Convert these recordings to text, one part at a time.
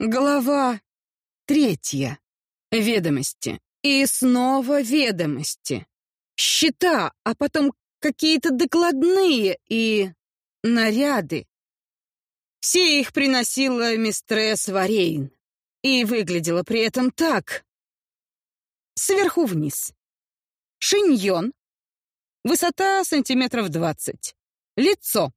Глава третья. Ведомости. И снова ведомости. Счета, а потом какие-то докладные и наряды. Все их приносила мистресс Варейн. И выглядела при этом так. Сверху вниз. Шиньон. Высота сантиметров двадцать. Лицо.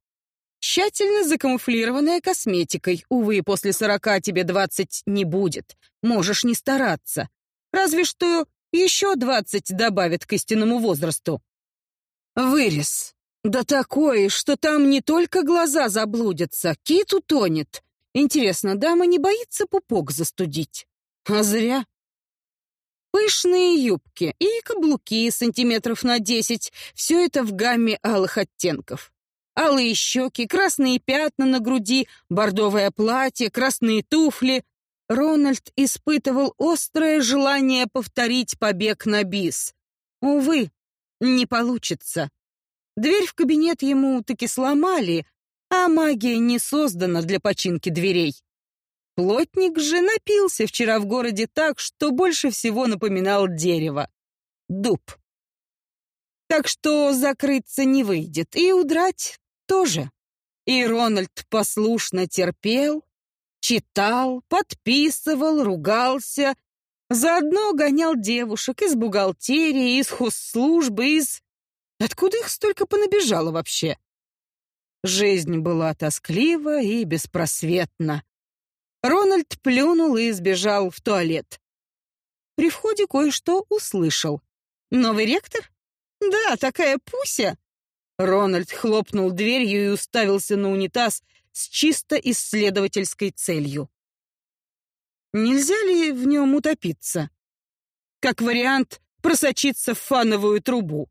Тщательно закамуфлированная косметикой. Увы, после сорока тебе двадцать не будет. Можешь не стараться. Разве что еще двадцать добавят к истинному возрасту. Вырез. Да такой, что там не только глаза заблудятся, кит утонет. Интересно, дама не боится пупок застудить? А зря. Пышные юбки и каблуки сантиметров на десять. Все это в гамме алых оттенков. Алые щеки, красные пятна на груди, бордовое платье, красные туфли. Рональд испытывал острое желание повторить побег на бис. Увы, не получится. Дверь в кабинет ему таки сломали, а магия не создана для починки дверей. Плотник же напился вчера в городе так, что больше всего напоминал дерево. Дуб. Так что закрыться не выйдет, и удрать тоже. И Рональд послушно терпел, читал, подписывал, ругался, заодно гонял девушек из бухгалтерии, из хозслужбы, из... Откуда их столько понабежало вообще? Жизнь была тосклива и беспросветна. Рональд плюнул и сбежал в туалет. При входе кое-что услышал. «Новый ректор? Да, такая пуся!» Рональд хлопнул дверью и уставился на унитаз с чисто исследовательской целью. Нельзя ли в нем утопиться? Как вариант, просочиться в фановую трубу.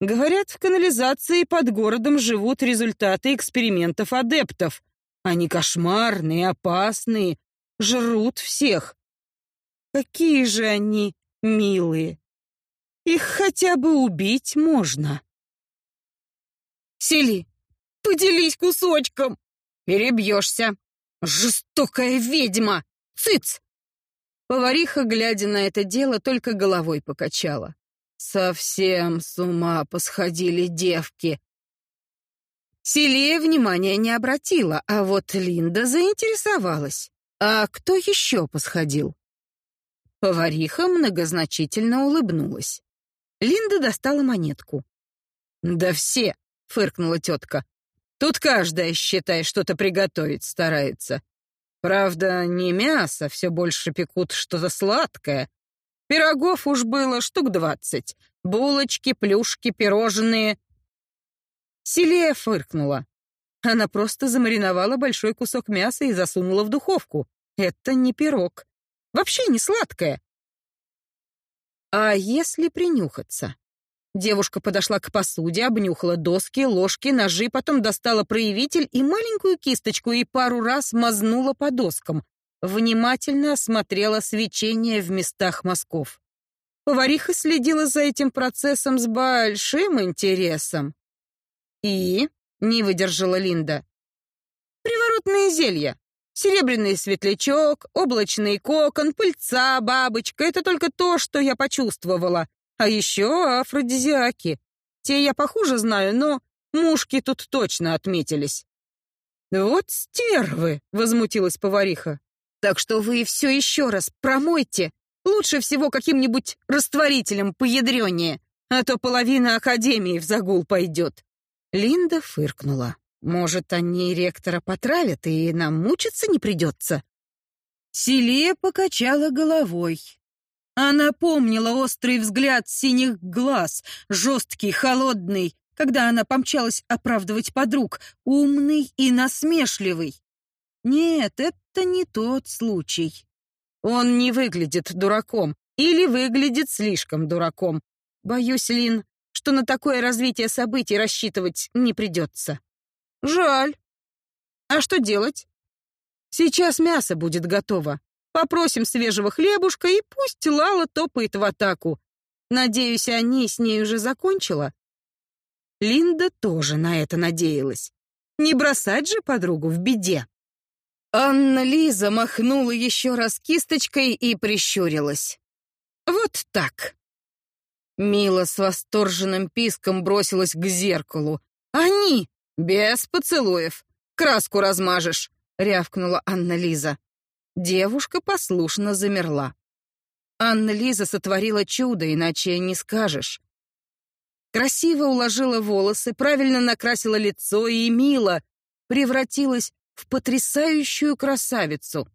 Говорят, в канализации под городом живут результаты экспериментов адептов. Они кошмарные, опасные, жрут всех. Какие же они милые. Их хотя бы убить можно. Сели, поделись кусочком. Перебьешься. Жестокая ведьма. Цыц! Повариха, глядя на это дело, только головой покачала. Совсем с ума посходили девки. Селия внимания не обратила, а вот Линда заинтересовалась. А кто еще посходил? Повариха многозначительно улыбнулась. Линда достала монетку. «Да все!» — фыркнула тетка. «Тут каждая, считай, что-то приготовить старается. Правда, не мясо, все больше пекут что-то сладкое, Пирогов уж было штук двадцать. Булочки, плюшки, пирожные. Селия фыркнула. Она просто замариновала большой кусок мяса и засунула в духовку. Это не пирог. Вообще не сладкое. А если принюхаться? Девушка подошла к посуде, обнюхала доски, ложки, ножи, потом достала проявитель и маленькую кисточку и пару раз мазнула по доскам внимательно осмотрела свечение в местах мазков. Повариха следила за этим процессом с большим интересом. «И?» — не выдержала Линда. «Приворотные зелья. Серебряный светлячок, облачный кокон, пыльца, бабочка — это только то, что я почувствовала. А еще афродизиаки. Те я похуже знаю, но мушки тут точно отметились». «Вот стервы!» — возмутилась повариха. Так что вы все еще раз промойте, лучше всего каким-нибудь растворителем поядренее, а то половина академии в загул пойдет». Линда фыркнула. «Может, они ректора потравят, и нам мучиться не придется?» Селия покачала головой. Она помнила острый взгляд синих глаз, жесткий, холодный, когда она помчалась оправдывать подруг, умный и насмешливый. Нет, это не тот случай. Он не выглядит дураком или выглядит слишком дураком. Боюсь, Лин, что на такое развитие событий рассчитывать не придется. Жаль. А что делать? Сейчас мясо будет готово. Попросим свежего хлебушка, и пусть Лала топает в атаку. Надеюсь, они с ней уже закончила. Линда тоже на это надеялась. Не бросать же подругу в беде. Анна Лиза махнула еще раз кисточкой и прищурилась. Вот так. Мила с восторженным писком бросилась к зеркалу. «Они! Без поцелуев! Краску размажешь!» — рявкнула Анна Лиза. Девушка послушно замерла. Анна Лиза сотворила чудо, иначе не скажешь. Красиво уложила волосы, правильно накрасила лицо и мило превратилась в потрясающую красавицу.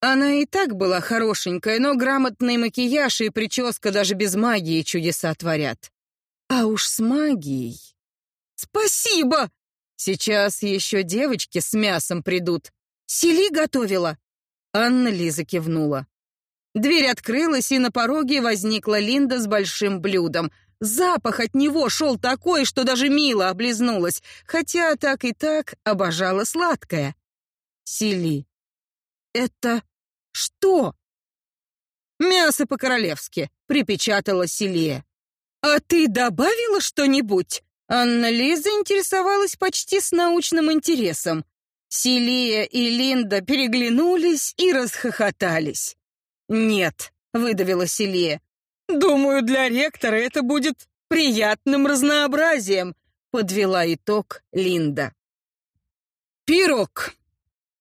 Она и так была хорошенькая, но грамотный макияж и прическа даже без магии чудеса творят. А уж с магией... «Спасибо!» Сейчас еще девочки с мясом придут. Сели готовила. Анна Лиза кивнула. Дверь открылась, и на пороге возникла Линда с большим блюдом. Запах от него шел такой, что даже Мила облизнулась, хотя так и так обожала сладкое. Сели. «Это что?» «Мясо по-королевски», — припечатала Селия. «А ты добавила что-нибудь?» Анна Лиза интересовалась почти с научным интересом. Селия и Линда переглянулись и расхохотались. «Нет», — выдавила Селия. «Думаю, для ректора это будет приятным разнообразием», — подвела итог Линда. Пирог.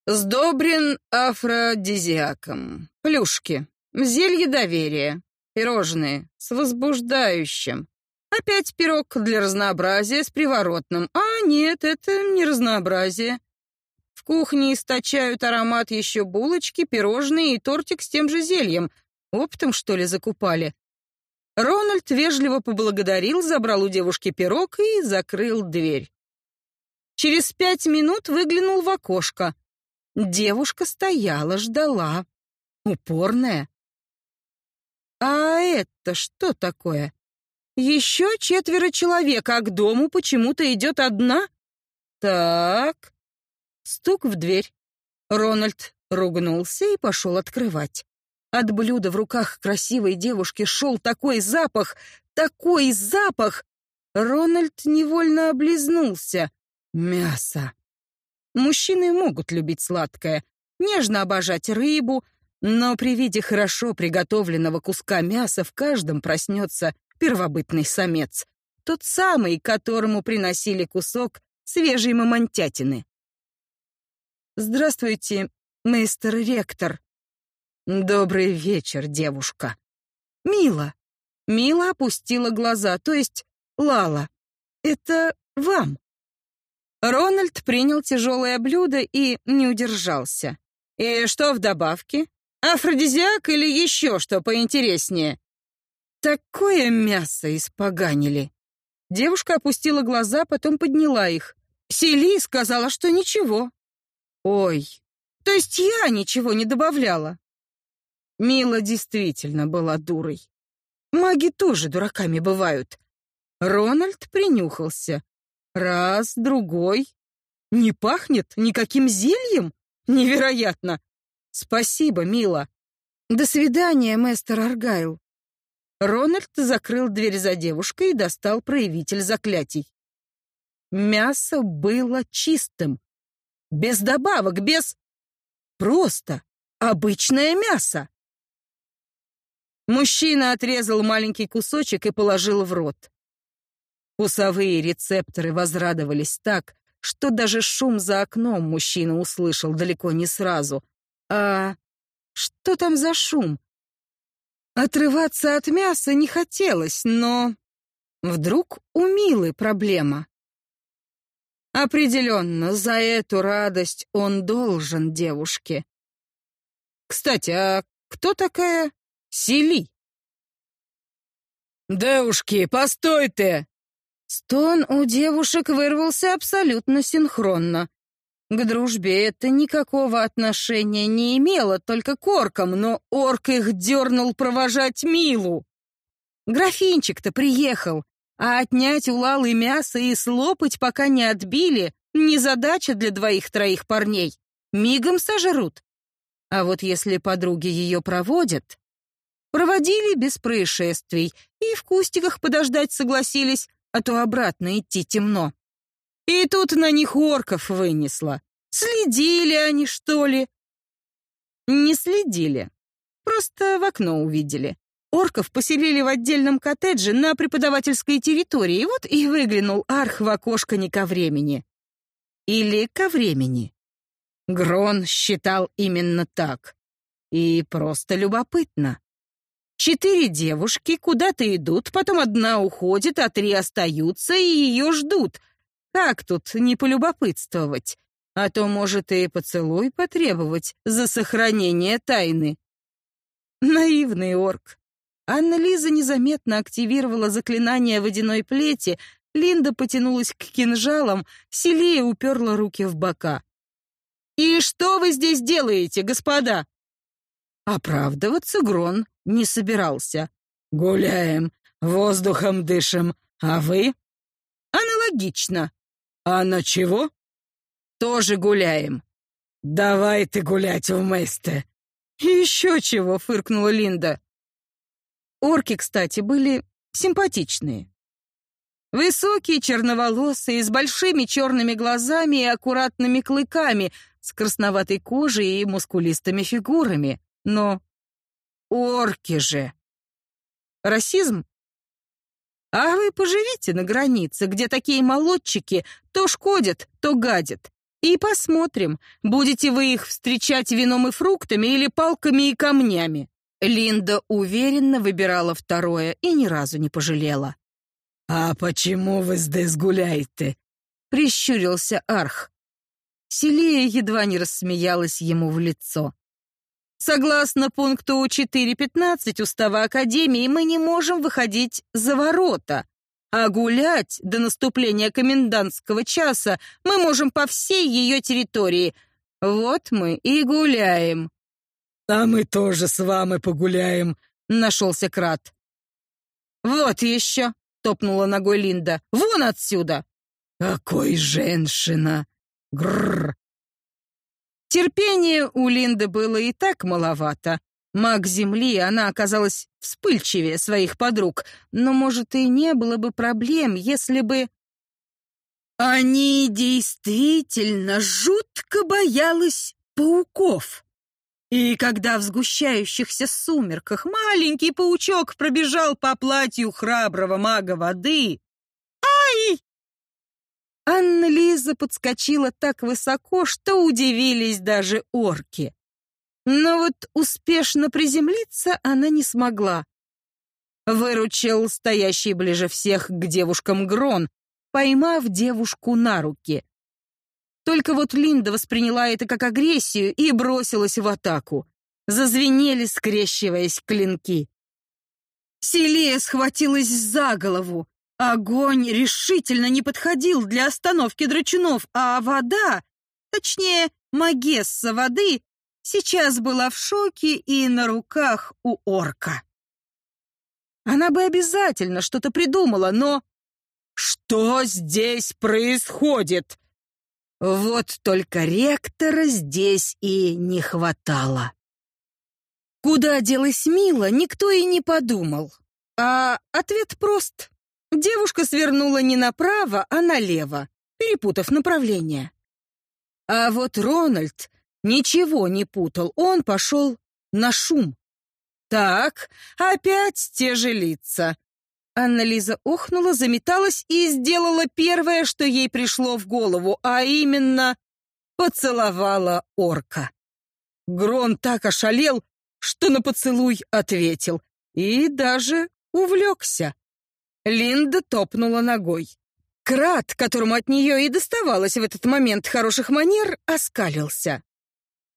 Сдобрен афродизиаком. Плюшки. Зелье доверия. Пирожные. С возбуждающим. Опять пирог для разнообразия с приворотным. А нет, это не разнообразие. В кухне источают аромат еще булочки, пирожные и тортик с тем же зельем. Оптом, что ли, закупали? Рональд вежливо поблагодарил, забрал у девушки пирог и закрыл дверь. Через пять минут выглянул в окошко. Девушка стояла, ждала. Упорная. А это что такое? Еще четверо человек, а к дому почему-то идет одна? Так. Стук в дверь. Рональд ругнулся и пошел открывать. От блюда в руках красивой девушки шел такой запах, такой запах! Рональд невольно облизнулся. Мясо. Мужчины могут любить сладкое, нежно обожать рыбу, но при виде хорошо приготовленного куска мяса в каждом проснется первобытный самец. Тот самый, которому приносили кусок свежей мамонтятины. «Здравствуйте, мистер ректор». «Добрый вечер, девушка». «Мила». Мила опустила глаза, то есть Лала. «Это вам». Рональд принял тяжелое блюдо и не удержался. «И что в добавке? Афродизиак или еще что поинтереснее?» «Такое мясо испоганили». Девушка опустила глаза, потом подняла их. Сели сказала, что ничего. Ой, то есть я ничего не добавляла. Мила действительно была дурой. Маги тоже дураками бывают. Рональд принюхался. Раз, другой. Не пахнет никаким зельем? Невероятно. Спасибо, Мила. До свидания, мистер Аргайл. Рональд закрыл дверь за девушкой и достал проявитель заклятий. Мясо было чистым, без добавок, без... Просто обычное мясо. Мужчина отрезал маленький кусочек и положил в рот. Вкусовые рецепторы возрадовались так, что даже шум за окном мужчина услышал далеко не сразу. А что там за шум? Отрываться от мяса не хотелось, но... Вдруг у Милы проблема. Определенно, за эту радость он должен девушке. Кстати, а кто такая Сели? «Девушки, постой ты!» Стон у девушек вырвался абсолютно синхронно. К дружбе это никакого отношения не имело, только к оркам, но орк их дернул провожать Милу. Графинчик-то приехал, а отнять у Лалы мясо и слопать, пока не отбили, не задача для двоих-троих парней. Мигом сожрут. А вот если подруги ее проводят... Проводили без происшествий и в кустиках подождать согласились, а то обратно идти темно. И тут на них орков вынесло. Следили они, что ли? Не следили. Просто в окно увидели. Орков поселили в отдельном коттедже на преподавательской территории, вот и выглянул Арх в окошко не ко времени. Или ко времени. Грон считал именно так. И просто любопытно. Четыре девушки куда-то идут, потом одна уходит, а три остаются и ее ждут. Как тут не полюбопытствовать? А то, может, и поцелуй потребовать за сохранение тайны. Наивный орк. Анна-Лиза незаметно активировала заклинание водяной плети, Линда потянулась к кинжалам, Селия уперла руки в бока. «И что вы здесь делаете, господа?» Оправдываться Грон не собирался. «Гуляем, воздухом дышим, а вы?» «Аналогично». «А на чего?» «Тоже гуляем». «Давай ты гулять вместе». «Еще чего», — фыркнула Линда. Орки, кстати, были симпатичные. Высокие, черноволосые, с большими черными глазами и аккуратными клыками, с красноватой кожей и мускулистыми фигурами. Но орки же! Расизм? А вы поживите на границе, где такие молодчики то шкодят, то гадят. И посмотрим, будете вы их встречать вином и фруктами или палками и камнями. Линда уверенно выбирала второе и ни разу не пожалела. «А почему вы здесь гуляете?» — прищурился Арх. Селия едва не рассмеялась ему в лицо. «Согласно пункту 4.15 Устава Академии, мы не можем выходить за ворота, а гулять до наступления комендантского часа мы можем по всей ее территории. Вот мы и гуляем». «А мы тоже с вами погуляем», — нашелся Крат. «Вот еще», — топнула ногой Линда, — «вон отсюда». «Какой женщина!» Гррр. Терпения у Линды было и так маловато. Маг Земли, она оказалась вспыльчивее своих подруг, но, может, и не было бы проблем, если бы... Они действительно жутко боялась пауков. И когда в сгущающихся сумерках маленький паучок пробежал по платью храброго мага воды... Ай! Анна-Лиза подскочила так высоко, что удивились даже орки. Но вот успешно приземлиться она не смогла. Выручил стоящий ближе всех к девушкам Грон, поймав девушку на руки. Только вот Линда восприняла это как агрессию и бросилась в атаку. Зазвенели, скрещиваясь клинки. Селия схватилась за голову. Огонь решительно не подходил для остановки драчунов, а вода, точнее, магесса воды, сейчас была в шоке и на руках у орка. Она бы обязательно что-то придумала, но... Что здесь происходит? Вот только ректора здесь и не хватало. Куда делась Мила, никто и не подумал. А ответ прост. Девушка свернула не направо, а налево, перепутав направление. А вот Рональд ничего не путал, он пошел на шум. Так, опять те же лица. Анна-Лиза охнула, заметалась и сделала первое, что ей пришло в голову, а именно поцеловала орка. Грон так ошалел, что на поцелуй ответил и даже увлекся. Линда топнула ногой. Крат, которому от нее и доставалось в этот момент хороших манер, оскалился.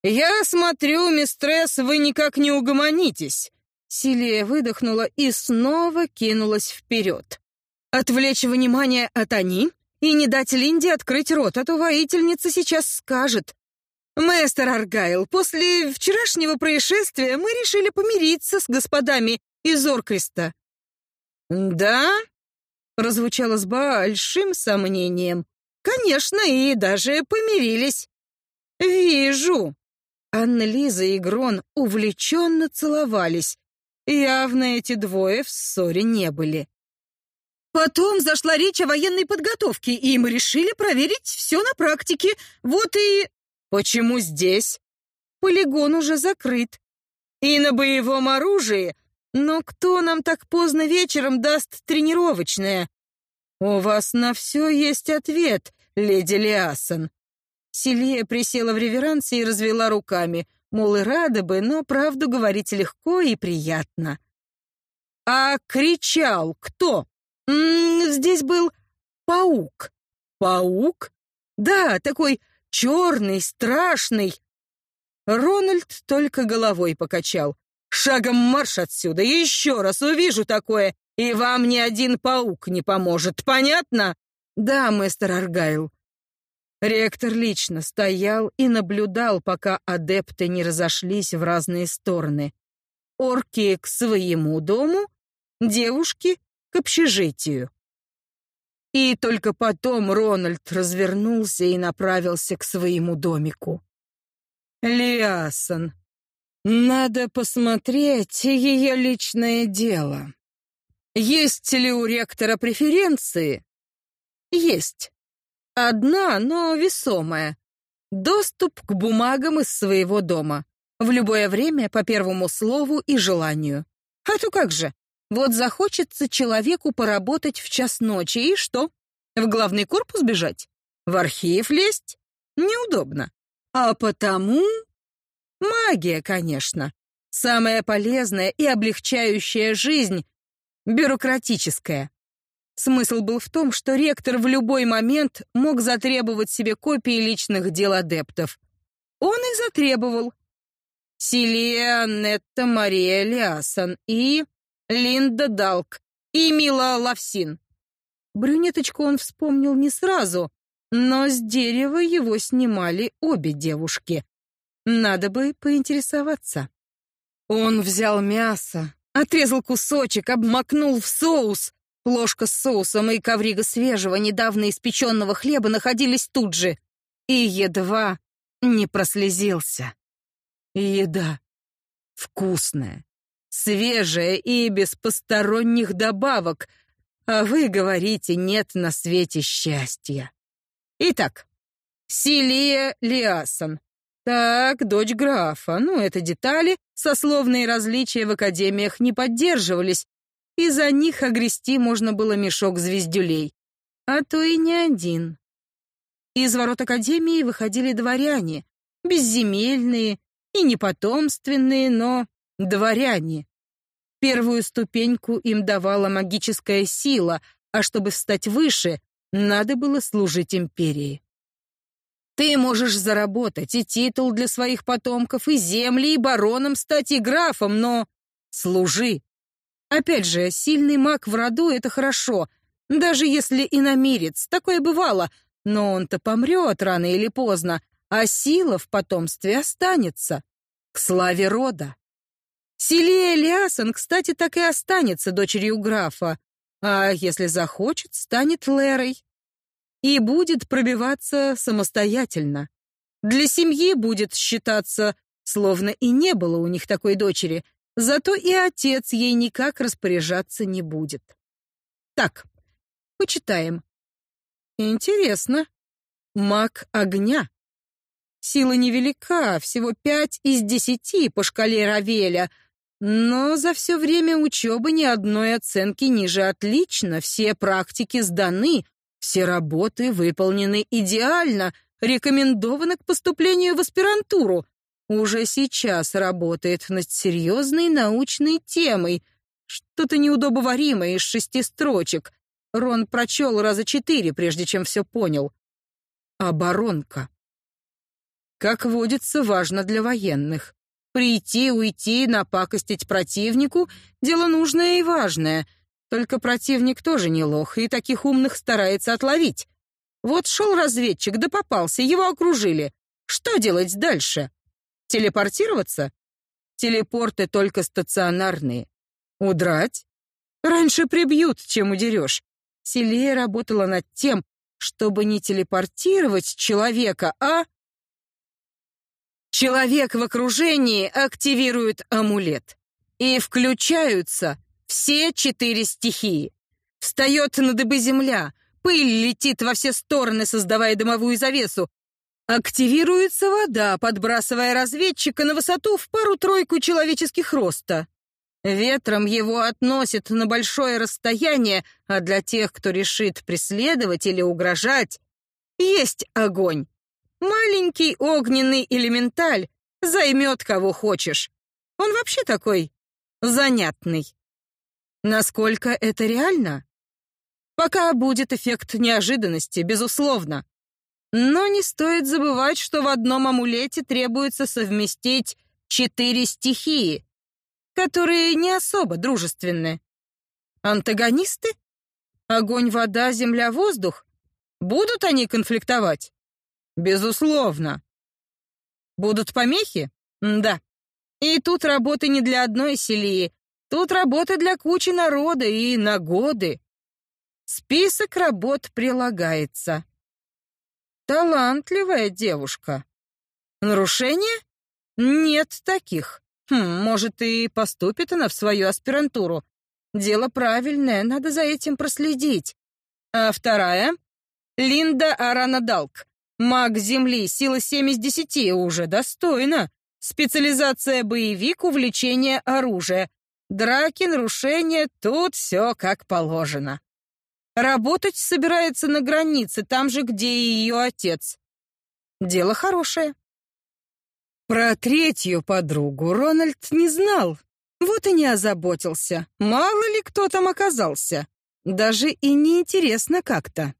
«Я смотрю, мистресс, вы никак не угомонитесь. Силия выдохнула и снова кинулась вперед. Отвлечь внимание от они и не дать Линде открыть рот, а то воительница сейчас скажет. «Мэстер Аргайл, после вчерашнего происшествия мы решили помириться с господами из Оркриста». «Да?» — прозвучало с большим сомнением. «Конечно, и даже помирились». «Вижу. Анна-Лиза и Грон увлеченно целовались. Явно эти двое в ссоре не были. Потом зашла речь о военной подготовке, и мы решили проверить все на практике. Вот и... Почему здесь? Полигон уже закрыт. И на боевом оружии. Но кто нам так поздно вечером даст тренировочное? У вас на все есть ответ, леди Лиасон. Селия присела в реверансе и развела руками, мол, и рада бы, но правду говорить легко и приятно. А кричал кто? М -м, здесь был паук. Паук? Да, такой черный, страшный. Рональд только головой покачал. Шагом марш отсюда, еще раз увижу такое, и вам ни один паук не поможет, понятно? Да, мистер Аргайл. Ректор лично стоял и наблюдал, пока адепты не разошлись в разные стороны. Орки к своему дому, девушки к общежитию. И только потом Рональд развернулся и направился к своему домику. Лиасон. Надо посмотреть ее личное дело. Есть ли у ректора преференции? Есть. Одна, но весомая. Доступ к бумагам из своего дома. В любое время, по первому слову и желанию. А то как же? Вот захочется человеку поработать в час ночи, и что? В главный корпус бежать? В архив лезть? Неудобно. А потому... Магия, конечно. Самая полезная и облегчающая жизнь. Бюрократическая. Смысл был в том, что ректор в любой момент мог затребовать себе копии личных дел адептов. Он и затребовал. Силия Нетта Мария Лиасон и Линда Далк и Мила Лавсин. Брюнеточку он вспомнил не сразу, но с дерева его снимали обе девушки. Надо бы поинтересоваться. Он взял мясо, отрезал кусочек, обмакнул в соус, Ложка с соусом и коврига свежего, недавно испеченного хлеба находились тут же. И едва не прослезился. Еда вкусная, свежая и без посторонних добавок, а вы говорите, нет на свете счастья. Итак, Силия Лиасон. Так, дочь графа. Ну, это детали. Сословные различия в академиях не поддерживались, и за них огрести можно было мешок звездюлей. А то и не один. Из ворот Академии выходили дворяне, безземельные и непотомственные, но дворяне. Первую ступеньку им давала магическая сила, а чтобы встать выше, надо было служить империи. Ты можешь заработать и титул для своих потомков, и земли, и бароном стать, и графом, но служи. Опять же, сильный маг в роду — это хорошо, даже если иномирец, такое бывало, но он-то помрет рано или поздно, а сила в потомстве останется. К славе рода. Силия Элиасон, кстати, так и останется дочерью графа, а если захочет, станет Лерой. И будет пробиваться самостоятельно. Для семьи будет считаться, словно и не было у них такой дочери, Зато и отец ей никак распоряжаться не будет. Так, почитаем. Интересно. Маг огня. Сила невелика, всего пять из десяти по шкале Равеля, но за все время учебы ни одной оценки ниже отлично, все практики сданы, все работы выполнены идеально, рекомендованы к поступлению в аспирантуру уже сейчас работает над серьезной научной темой. Что-то неудобоваримое из шести строчек. Рон прочел раза четыре, прежде чем все понял. Оборонка. Как водится, важно для военных. Прийти, уйти, напакостить противнику — дело нужное и важное. Только противник тоже не лох, и таких умных старается отловить. Вот шел разведчик, да попался, его окружили. Что делать дальше? Телепортироваться? Телепорты только стационарные. Удрать? Раньше прибьют, чем удерешь. Селия работала над тем, чтобы не телепортировать человека, а Человек в окружении активирует амулет. И включаются все четыре стихии. Встает на дыбы земля, пыль летит во все стороны, создавая дымовую завесу. Активируется вода, подбрасывая разведчика на высоту в пару-тройку человеческих роста. Ветром его относит на большое расстояние, а для тех, кто решит преследовать или угрожать, есть огонь. Маленький огненный элементаль займет кого хочешь. Он вообще такой занятный. Насколько это реально? Пока будет эффект неожиданности, безусловно. Но не стоит забывать, что в одном амулете требуется совместить четыре стихии, которые не особо дружественны. Антагонисты? Огонь, вода, земля, воздух? Будут они конфликтовать? Безусловно. Будут помехи? Да. И тут работы не для одной селии. Тут работы для кучи народа и на годы. Список работ прилагается. Талантливая девушка. Нарушения? Нет таких. Хм, может, и поступит она в свою аспирантуру. Дело правильное, надо за этим проследить. А вторая? Линда Аранадалк. Маг Земли, сила 7 из 10, уже достойно. Специализация боевик, увлечение оружия. Драки, нарушения, тут все как положено. Работать собирается на границе, там же, где и ее отец. Дело хорошее. Про третью подругу Рональд не знал, вот и не озаботился. Мало ли кто там оказался. Даже и неинтересно как-то.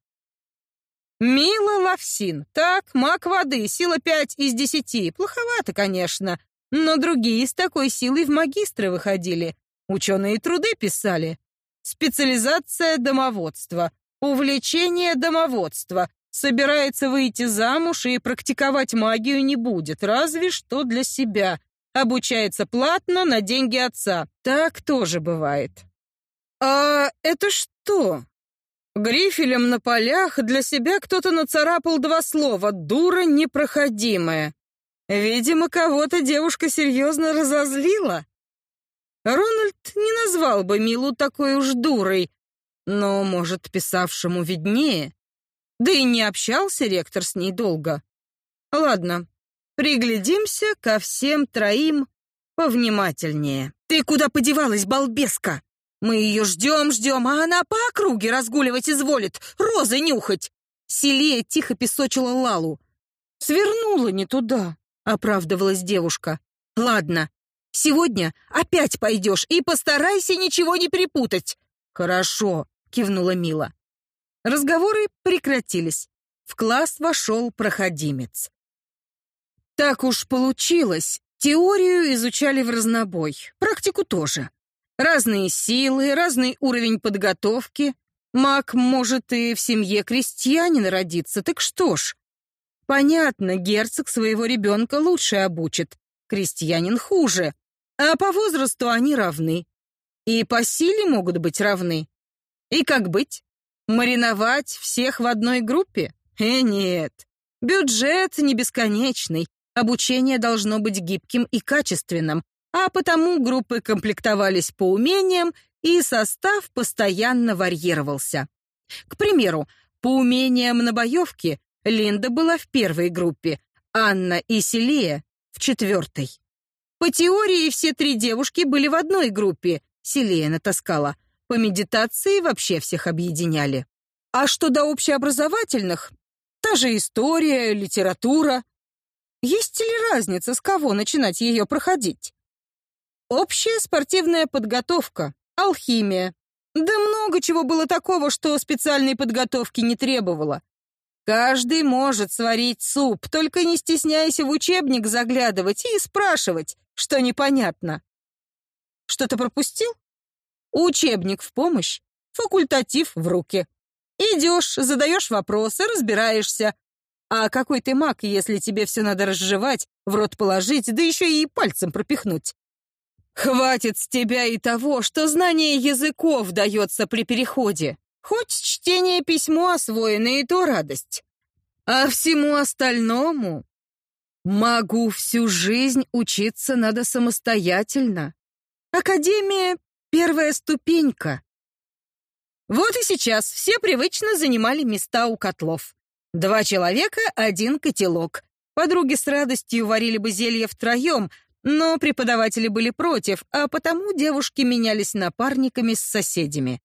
Мила Лавсин. Так, маг воды, сила 5 из 10. Плоховато, конечно. Но другие с такой силой в магистры выходили. Ученые труды писали. Специализация домоводства. Увлечение домоводства. Собирается выйти замуж и практиковать магию не будет, разве что для себя. Обучается платно на деньги отца. Так тоже бывает. А это что? Грифелем на полях для себя кто-то нацарапал два слова «дура непроходимая». Видимо, кого-то девушка серьезно разозлила. Рональд не назвал бы Милу такой уж дурой, но, может, писавшему виднее. Да и не общался ректор с ней долго. Ладно, приглядимся ко всем троим повнимательнее. «Ты куда подевалась, балбеска? Мы ее ждем-ждем, а она по округе разгуливать изволит, розы нюхать!» Селия тихо песочила Лалу. «Свернула не туда», — оправдывалась девушка. «Ладно, Сегодня опять пойдешь и постарайся ничего не перепутать». «Хорошо», — кивнула Мила. Разговоры прекратились. В класс вошел проходимец. Так уж получилось. Теорию изучали в разнобой, практику тоже. Разные силы, разный уровень подготовки. Маг может и в семье крестьянина родиться, так что ж. Понятно, герцог своего ребенка лучше обучит, крестьянин хуже. А по возрасту они равны. И по силе могут быть равны. И как быть? Мариновать всех в одной группе? Э, нет. Бюджет не бесконечный. Обучение должно быть гибким и качественным, а потому группы комплектовались по умениям, и состав постоянно варьировался. К примеру, по умениям на боевке Линда была в первой группе, Анна и Селия — в четвертой. По теории все три девушки были в одной группе, Селия натаскала. По медитации вообще всех объединяли. А что до общеобразовательных? Та же история, литература. Есть ли разница, с кого начинать ее проходить? Общая спортивная подготовка, алхимия. Да много чего было такого, что специальной подготовки не требовало. Каждый может сварить суп, только не стесняйся в учебник заглядывать и спрашивать, что непонятно. Что-то пропустил? Учебник в помощь, факультатив в руки. Идешь, задаешь вопросы, разбираешься. А какой ты маг, если тебе все надо разжевать, в рот положить, да еще и пальцем пропихнуть? Хватит с тебя и того, что знание языков дается при переходе. Хоть чтение письмо освоено, и то радость. А всему остальному Могу всю жизнь учиться надо самостоятельно. Академия — первая ступенька. Вот и сейчас все привычно занимали места у котлов. Два человека, один котелок. Подруги с радостью варили бы зелье втроем, но преподаватели были против, а потому девушки менялись напарниками с соседями.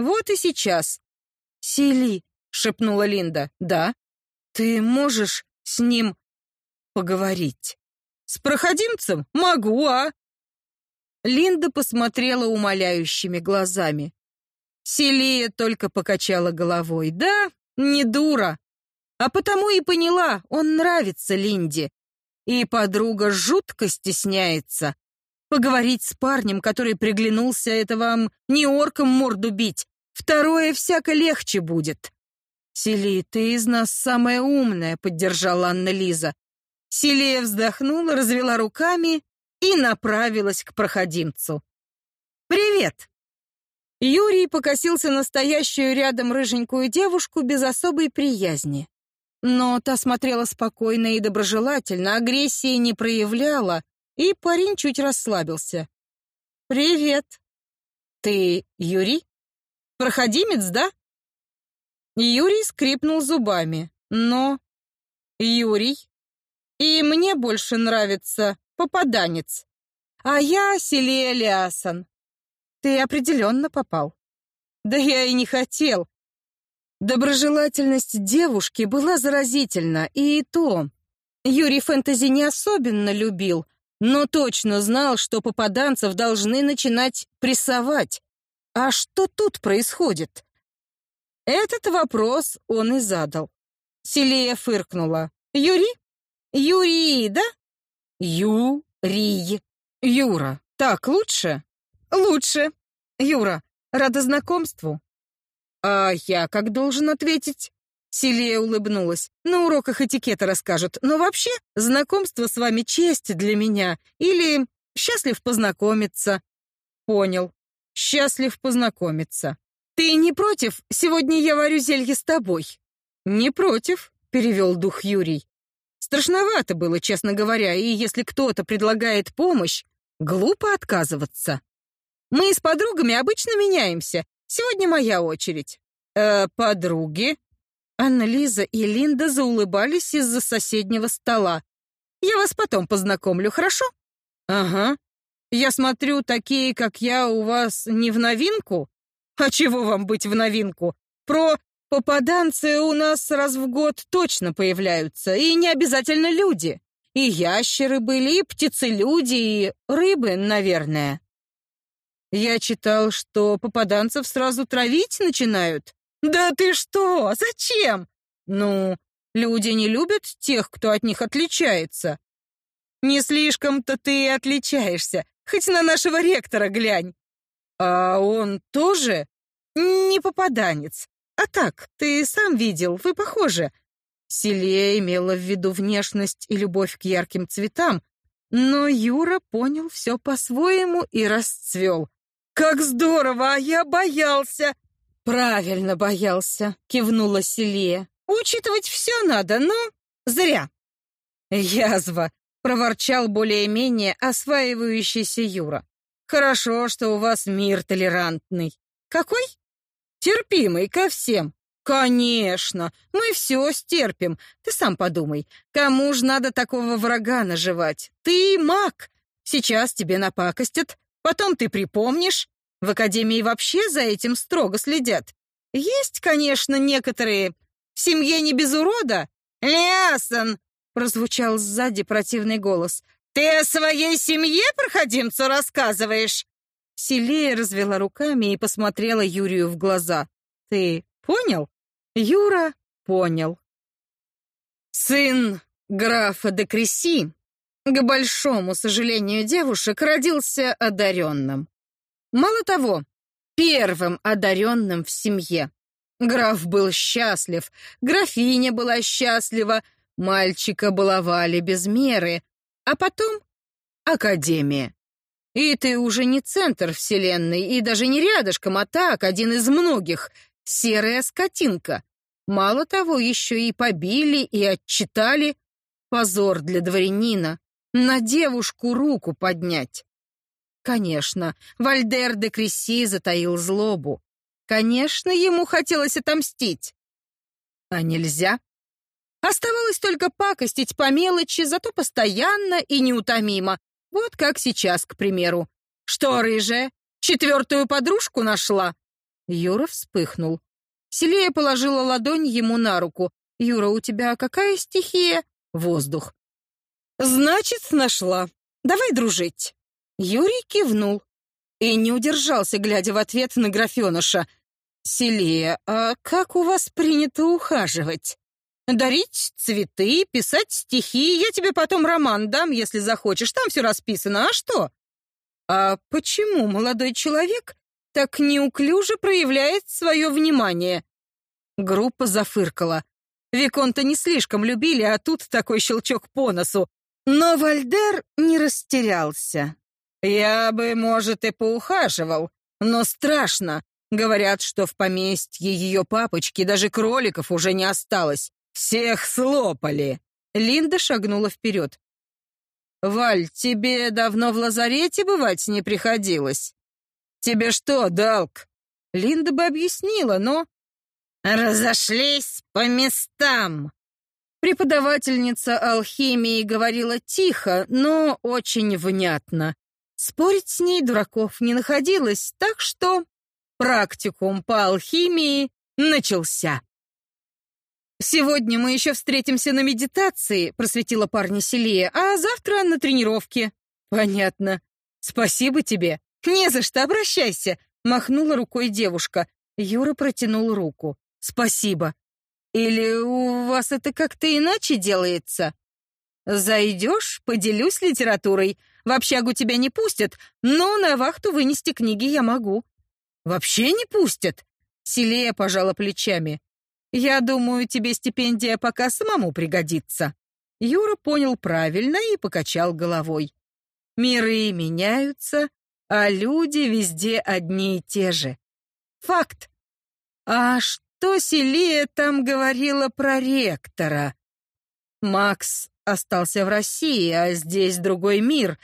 Вот и сейчас. «Сели», — шепнула Линда. «Да? Ты можешь с ним поговорить?» «С проходимцем? Могу, а?» Линда посмотрела умоляющими глазами. Селия только покачала головой. «Да, не дура. А потому и поняла, он нравится Линде. И подруга жутко стесняется. Поговорить с парнем, который приглянулся, это вам не орком морду бить. Второе всяко легче будет. «Сели, ты из нас самая умная», — поддержала Анна Лиза. Селия вздохнула, развела руками и направилась к проходимцу. «Привет!» Юрий покосился на стоящую рядом рыженькую девушку без особой приязни. Но та смотрела спокойно и доброжелательно, агрессии не проявляла, и парень чуть расслабился. «Привет. Ты Юрий? Проходимец, да?» Юрий скрипнул зубами. «Но... Юрий. И мне больше нравится попаданец. А я Селия Лясан. Ты определенно попал». «Да я и не хотел. Доброжелательность девушки была заразительна, и то. Юрий фэнтези не особенно любил, но точно знал, что попаданцев должны начинать прессовать. А что тут происходит? Этот вопрос он и задал. Селия фыркнула. «Юрий? Юрий, да?» «Юрий. Юра. Так лучше?» «Лучше. Юра, рада знакомству. «А я как должен ответить?» Селия улыбнулась. «На уроках этикета расскажут. Но вообще, знакомство с вами честь для меня. Или счастлив познакомиться». «Понял. Счастлив познакомиться. Ты не против? Сегодня я варю зелье с тобой». «Не против», — перевел дух Юрий. Страшновато было, честно говоря, и если кто-то предлагает помощь, глупо отказываться. Мы с подругами обычно меняемся, Сегодня моя очередь. Э, подруги?» Анна-Лиза и Линда заулыбались из-за соседнего стола. «Я вас потом познакомлю, хорошо?» «Ага. Я смотрю, такие, как я, у вас не в новинку? А чего вам быть в новинку? Про попаданцы у нас раз в год точно появляются, и не обязательно люди. И ящеры были, и птицы-люди, и рыбы, наверное». Я читал, что попаданцев сразу травить начинают. Да ты что? Зачем? Ну, люди не любят тех, кто от них отличается. Не слишком-то ты отличаешься. Хоть на нашего ректора глянь. А он тоже не попаданец. А так, ты сам видел, вы похожи. Селия имела в виду внешность и любовь к ярким цветам, но Юра понял все по-своему и расцвел. «Как здорово! А я боялся!» «Правильно боялся», — кивнула Селия. «Учитывать все надо, но зря». «Язва», — проворчал более-менее осваивающийся Юра. «Хорошо, что у вас мир толерантный». «Какой?» «Терпимый ко всем». «Конечно, мы все стерпим. Ты сам подумай, кому ж надо такого врага наживать? Ты маг. Сейчас тебе напакостят, Потом ты припомнишь. В академии вообще за этим строго следят. Есть, конечно, некоторые. В семье не без урода. Лясон! Прозвучал сзади противный голос. Ты о своей семье проходимцу рассказываешь? Селия развела руками и посмотрела Юрию в глаза. Ты понял? Юра понял. Сын графа де Креси к большому сожалению девушек, родился одаренным. Мало того, первым одаренным в семье. Граф был счастлив, графиня была счастлива, мальчика баловали без меры, а потом — академия. И ты уже не центр вселенной, и даже не рядышком, а так, один из многих, серая скотинка. Мало того, еще и побили, и отчитали, Позор для дворянина. На девушку руку поднять. Конечно, Вальдер де Кресси затаил злобу. Конечно, ему хотелось отомстить. А нельзя. Оставалось только пакостить по мелочи, зато постоянно и неутомимо. Вот как сейчас, к примеру. Что, рыжая, четвертую подружку нашла? Юра вспыхнул. Селия положила ладонь ему на руку. «Юра, у тебя какая стихия?» «Воздух». «Значит, нашла. Давай дружить». Юрий кивнул и не удержался, глядя в ответ на графеныша. «Селия, а как у вас принято ухаживать? Дарить цветы, писать стихи, я тебе потом роман дам, если захочешь, там все расписано, а что?» «А почему молодой человек так неуклюже проявляет свое внимание?» Группа зафыркала. Виконта не слишком любили, а тут такой щелчок по носу. Но Вальдер не растерялся. «Я бы, может, и поухаживал, но страшно. Говорят, что в поместье ее папочки даже кроликов уже не осталось. Всех слопали!» Линда шагнула вперед. «Валь, тебе давно в лазарете бывать не приходилось?» «Тебе что, Далк?» Линда бы объяснила, но... «Разошлись по местам!» Преподавательница алхимии говорила тихо, но очень внятно. Спорить с ней дураков не находилось, так что практикум по алхимии начался. «Сегодня мы еще встретимся на медитации», — просветила парня Селия, «а завтра на тренировке». «Понятно. Спасибо тебе». «Не за что, обращайся», — махнула рукой девушка. Юра протянул руку. «Спасибо. Или у вас это как-то иначе делается?» «Зайдешь, поделюсь литературой. В общагу тебя не пустят, но на вахту вынести книги я могу». «Вообще не пустят?» Селея пожала плечами. «Я думаю, тебе стипендия пока самому пригодится». Юра понял правильно и покачал головой. «Миры меняются, а люди везде одни и те же. Факт. А что Селия там говорила про ректора?» Макс остался в России, а здесь другой мир.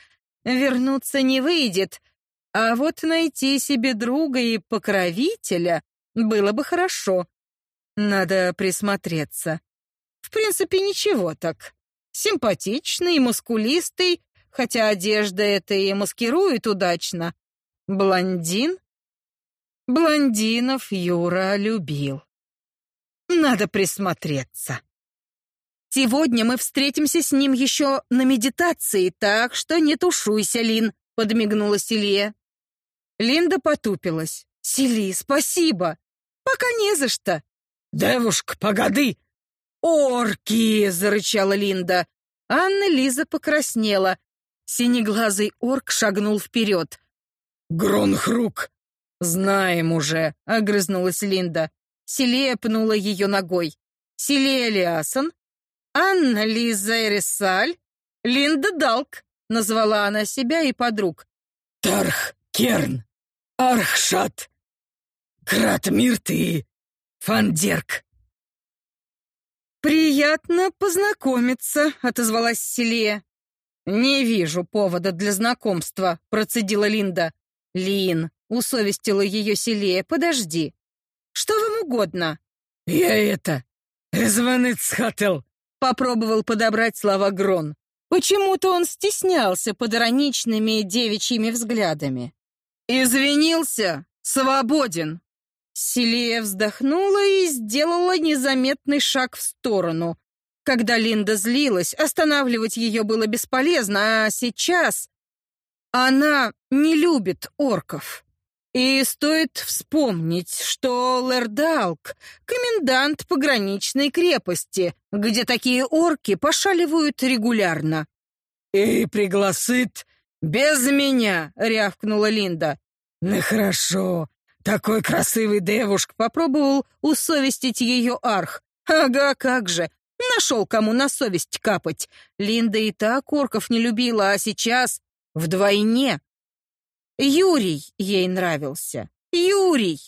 Вернуться не выйдет. А вот найти себе друга и покровителя было бы хорошо. Надо присмотреться. В принципе, ничего так. Симпатичный, мускулистый, хотя одежда это и маскирует удачно. Блондин? Блондинов Юра любил. Надо присмотреться. Сегодня мы встретимся с ним еще на медитации, так что не тушуйся, Лин, подмигнула Селия. Линда потупилась. Сели, спасибо. Пока не за что. Девушка, погоди. Орки, зарычала Линда. Анна Лиза покраснела. Синеглазый орк шагнул вперед. Гронхрук. Знаем уже, огрызнулась Линда. Селия пнула ее ногой. Селия Лиасон Анна Лиза Эрисаль, Линда Далк, назвала она себя и подруг. Тарх Керн, Архшат, Кратмирт и Фандерк. «Приятно познакомиться», — отозвалась Селия. «Не вижу повода для знакомства», — процедила Линда. «Лин», — усовестила ее Селия, — «подожди. Что вам угодно?» «Я это, хотел», Попробовал подобрать слова Грон. Почему-то он стеснялся под ироничными девичьими взглядами. «Извинился! Свободен!» Селия вздохнула и сделала незаметный шаг в сторону. Когда Линда злилась, останавливать ее было бесполезно, а сейчас... Она не любит орков. И стоит вспомнить, что Лердалк — комендант пограничной крепости, где такие орки пошаливают регулярно. «И пригласит без меня», — рявкнула Линда. «Ну хорошо, такой красивый девушка попробовал усовестить ее арх. Ага, как же, нашел кому на совесть капать. Линда и так орков не любила, а сейчас вдвойне. Юрий ей нравился. Юрий!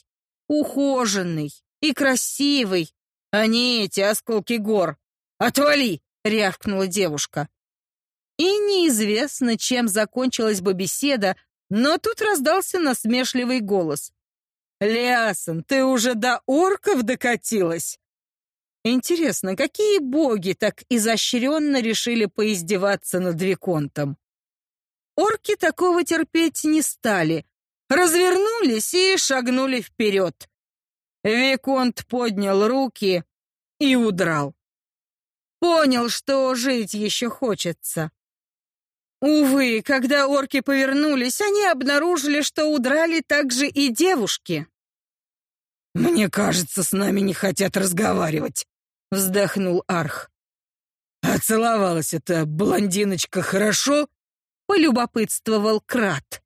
Ухоженный и красивый, а не эти осколки гор. «Отвали!» — рявкнула девушка. И неизвестно, чем закончилась бы беседа, но тут раздался насмешливый голос. «Лясон, ты уже до орков докатилась?» Интересно, какие боги так изощренно решили поиздеваться над Виконтом? Орки такого терпеть не стали, развернулись и шагнули вперед. Виконт поднял руки и удрал. Понял, что жить еще хочется. Увы, когда орки повернулись, они обнаружили, что удрали также и девушки. «Мне кажется, с нами не хотят разговаривать», — вздохнул Арх. «А целовалась эта блондиночка хорошо?» — полюбопытствовал Крат.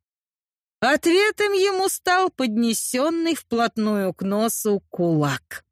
Ответом ему стал поднесенный вплотную к носу кулак.